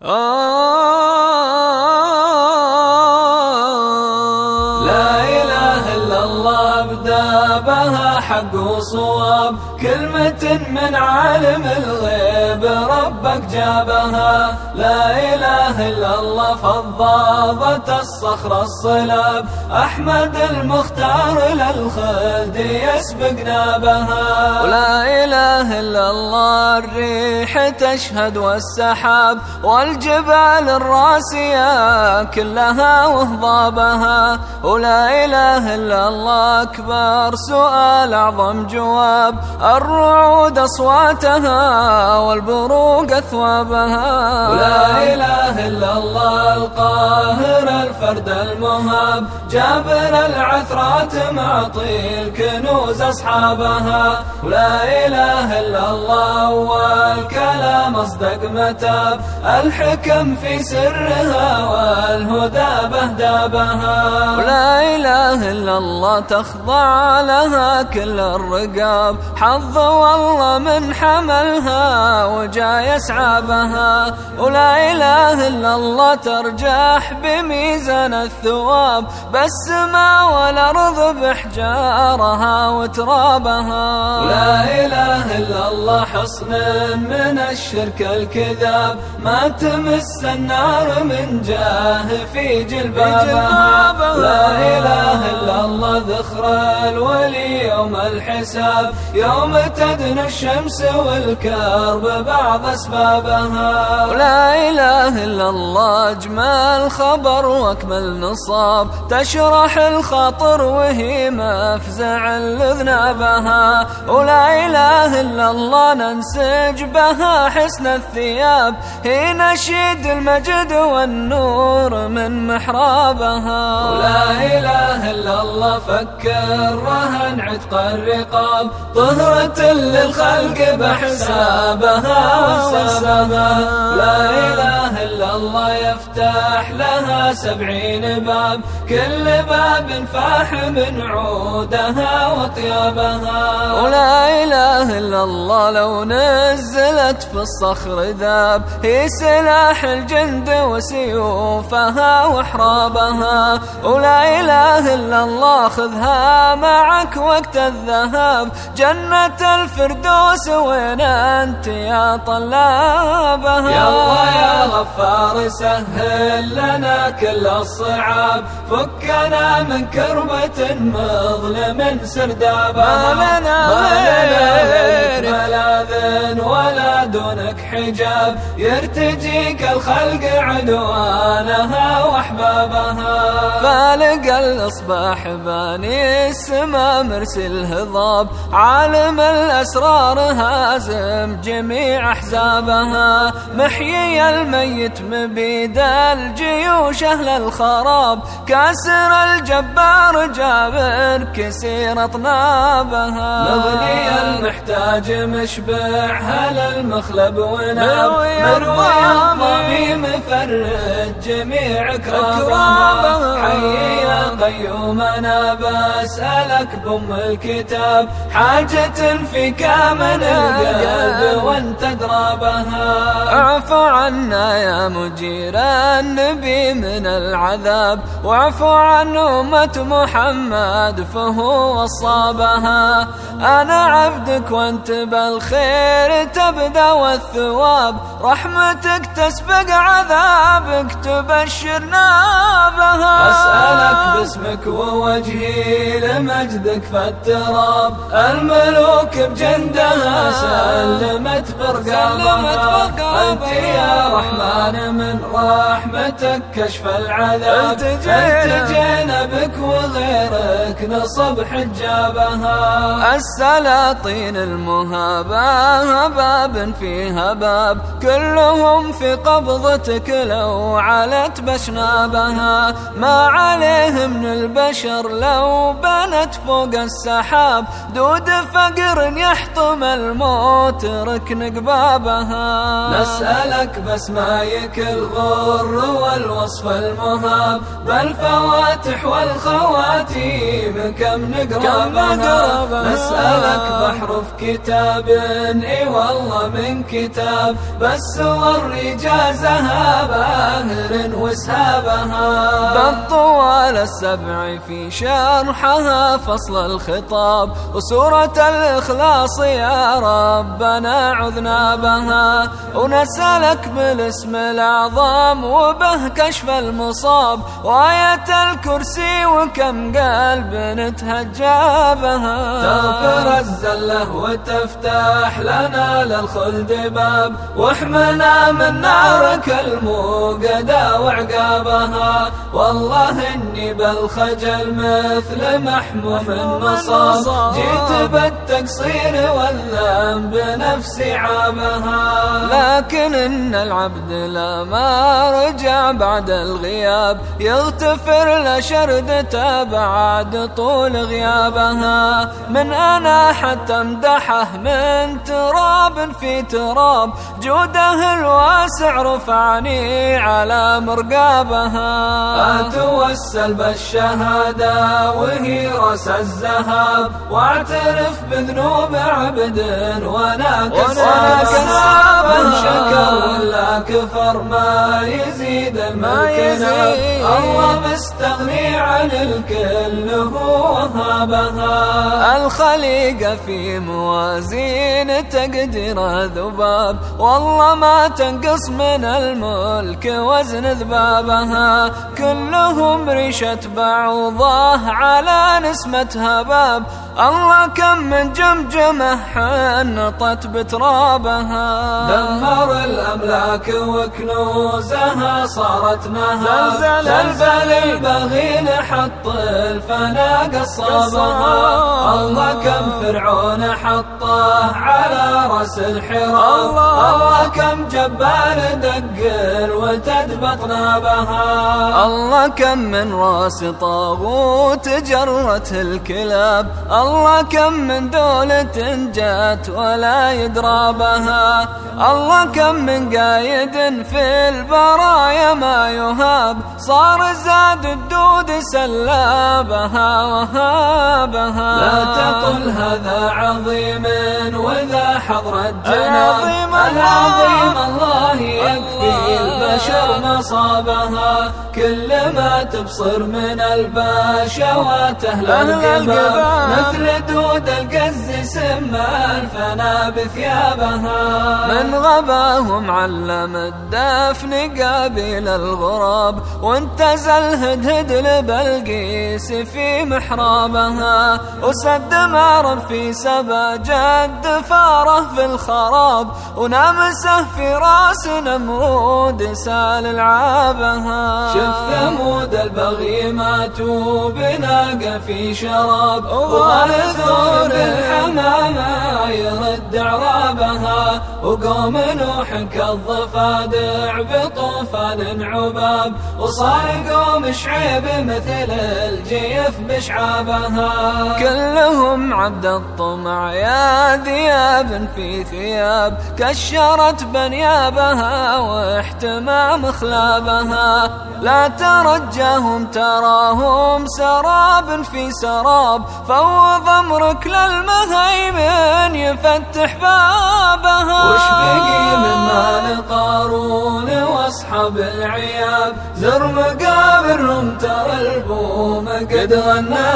لا إله إلا الله. ابدا بها حق وصواب كلمة من عالم الغيب ربك جابها. لا إله إلا الله فضاضة الصخر الصلاب. أحمد المختار للخلد يسبق نابها. ولا إله إلا الله الريح تشهد والسحاب والجبال الراسية كلها وهضابها. ولا إله إلا الله أكبر سؤال أعظم جواب الرعود أصواتها والبروق أثوابها. ولا إله إلا الله القاهر الفرد المهاب جابر العثرات معطي الكنوز أصحابها. ولا إله إلا الله والكلام أصدق متاب الحكم في سرها والهدى بهدابها. ولا إله إلا الله تخضع لها كل الرقاب. حظ والله من حملها وجا يسعى بها ولا إله إلا الله ترجح بميزان الثواب. بالسماء والأرض بحجارها وترابها. ولا إله إلا الله حصن من الشرك الكذاب. ما تمس النار من جاه في جلبابها لا إله إلا الله ذخر الولي يوم الحساب. يوم تدنو الشمس والكرب بعض أسبابها. ولا إله إلا الله أجمل خبر وأكمل نصاب. تشرح الخاطر وهي مفزع لذنابها. ولا إله إلا الله ننسج بها حسن الثياب. هي نشيد المجد والنور من محرابها. ولا إله إلا الله فكر رهن عتق الرقاب. طهرة للخلق بحسابها وسابها لا إله إلا الله يفتح لها سبعين باب. كل باب فاح من عودها وطيابها. ولا إله إلا الله لو نزلت في الصخر ذاب هي سلاح الجند وسيوفها وحرابها ولا إله إلا الله خذها معك وقت الذهاب. جنة الفردوس وين أنت يا طلابها؟ يا الله يا غفار سهل لنا كل الصعاب. فكنا من كربة مظلم سردابها. ما لنا غير ملاذ ولا دونك حجاب. يرتجيك الخلق عدوانها وأحبابها. فالق الأصباح باني السما مرسل هضاب. عالم الأسرار هازم جميع أحزابها. محيي الميت مبيد الجيوش أهل الخراب. كاسر الجبار جابر كسير أطنابها. مغني المحتاج مشبع هل المخلب مروي الضامي مفرج جميع. كرامها حي يا قيوم أنا بسألك بأم الكتاب. حاجة فيك من القلب وأنت درابها أعف عنا يا مجير النبي من العذاب. واعف عن أمة محمد فهو وصابها. أنا عبدك وانت بالخير تبدأ والثواب. رحمتك تسبق عذابك تبشرنا بها. أسألك باسمك ووجهي لمجدك فالتراب. الملوك بجندها سلمت برقابها. أنت يا رحمن من رحمتك كشف العذاب. التجينا بك وغيرك نصب حجابها. السلاطين المهابة باب فيها باب كلهم في قبضتك لو علت بشنابها. ما عليه من البشر لو بنت فوق السحاب. دود فقر يحطم الموت ركن قبابها. نسألك بس ما يكل غر والوصف المهاب. بالفواتح والخواتيم كم نقربها. نسألك بحر في كتاب إي والله من كتاب. بس والرجازها باهر وسهابها بالطوال السبع في شرحها فصل الخطاب. وسورة الإخلاص يا ربنا عذنا بها. ونسألك بالاسم الأعظم وبه كشف المصاب. وآية الكرسي وكم قلب نتهجى بها. تغفر الزلة وتفتح لنا للخلد باب واحمنا من نارك الموقدة وعقابها. والله إني بالخجل مثل محموم مصاب جيت بالتقصير والذنب بنفسي عابها لكن إن العبد لا ما رجع بعد الغياب. يغتفر لشردته بعد طول غيابها. من أنا حتى امدحه من تراب في تراب. جوده الواسع رفعني على مرقابها. أتوسل بالشهادة وهي رأس الزهاب واعترف بذنوب عبد وأنا كساب شكر ولا كفر ما يزيد الملكنا الله مستغني عن الكل هو وهابها الخليقة في موازين تقدير ذباب. والله ما تنقص من الملك وزن ذبابها. كلهم ريشة بعوضة على نسمة هباب. الله كم من جمجمة حنطت بترابها. دمر الأملاك وكنوزها صارت نهاب زلزل البغي حط الفنا قصابها الله كم فرعون حطه على رأس الحراب. الله. كم جبار دق وتدبط نابها الله كم من راس طاغوت جرت الكلاب. الله كم من دولة جات ولا يدرى بها الله كم من قايد في البرايا ما يهاب. صار زاد الدود سلابها وهابها. لا تقل هذا عظيم وذا حضر الجناب العظيم الله البشر مصابها كل ما تبصر من البشوات أهل القباب مثل دود القز سما الفنا بثيابها. من غباهم علم الدفن قابل الغراب وانتزى الهدهد لبلقيس في محرابها. وسد مار في سبا جد فاره في الخراب ونامسه في راس نمرود سال العابها. شف ثمود البغي ماتوا بناقة في شراب. وغلثوا بالحمامة يرد عرابها. وقوم نوح كالضفادع بطوفان عباب وصار قوم شعيب مثل الجيف بشعابها. كلهم عبد الطمع يا ذياب في ثياب كشرت بنيابها واحتمام خلابها. لا ترجاهم تراهم سراب في سراب فوض أمرك للمهيمن يفتح بابها. وش بقي من مال قارون واصحاب العياب زر مقابرهم ترى البوم قد غنى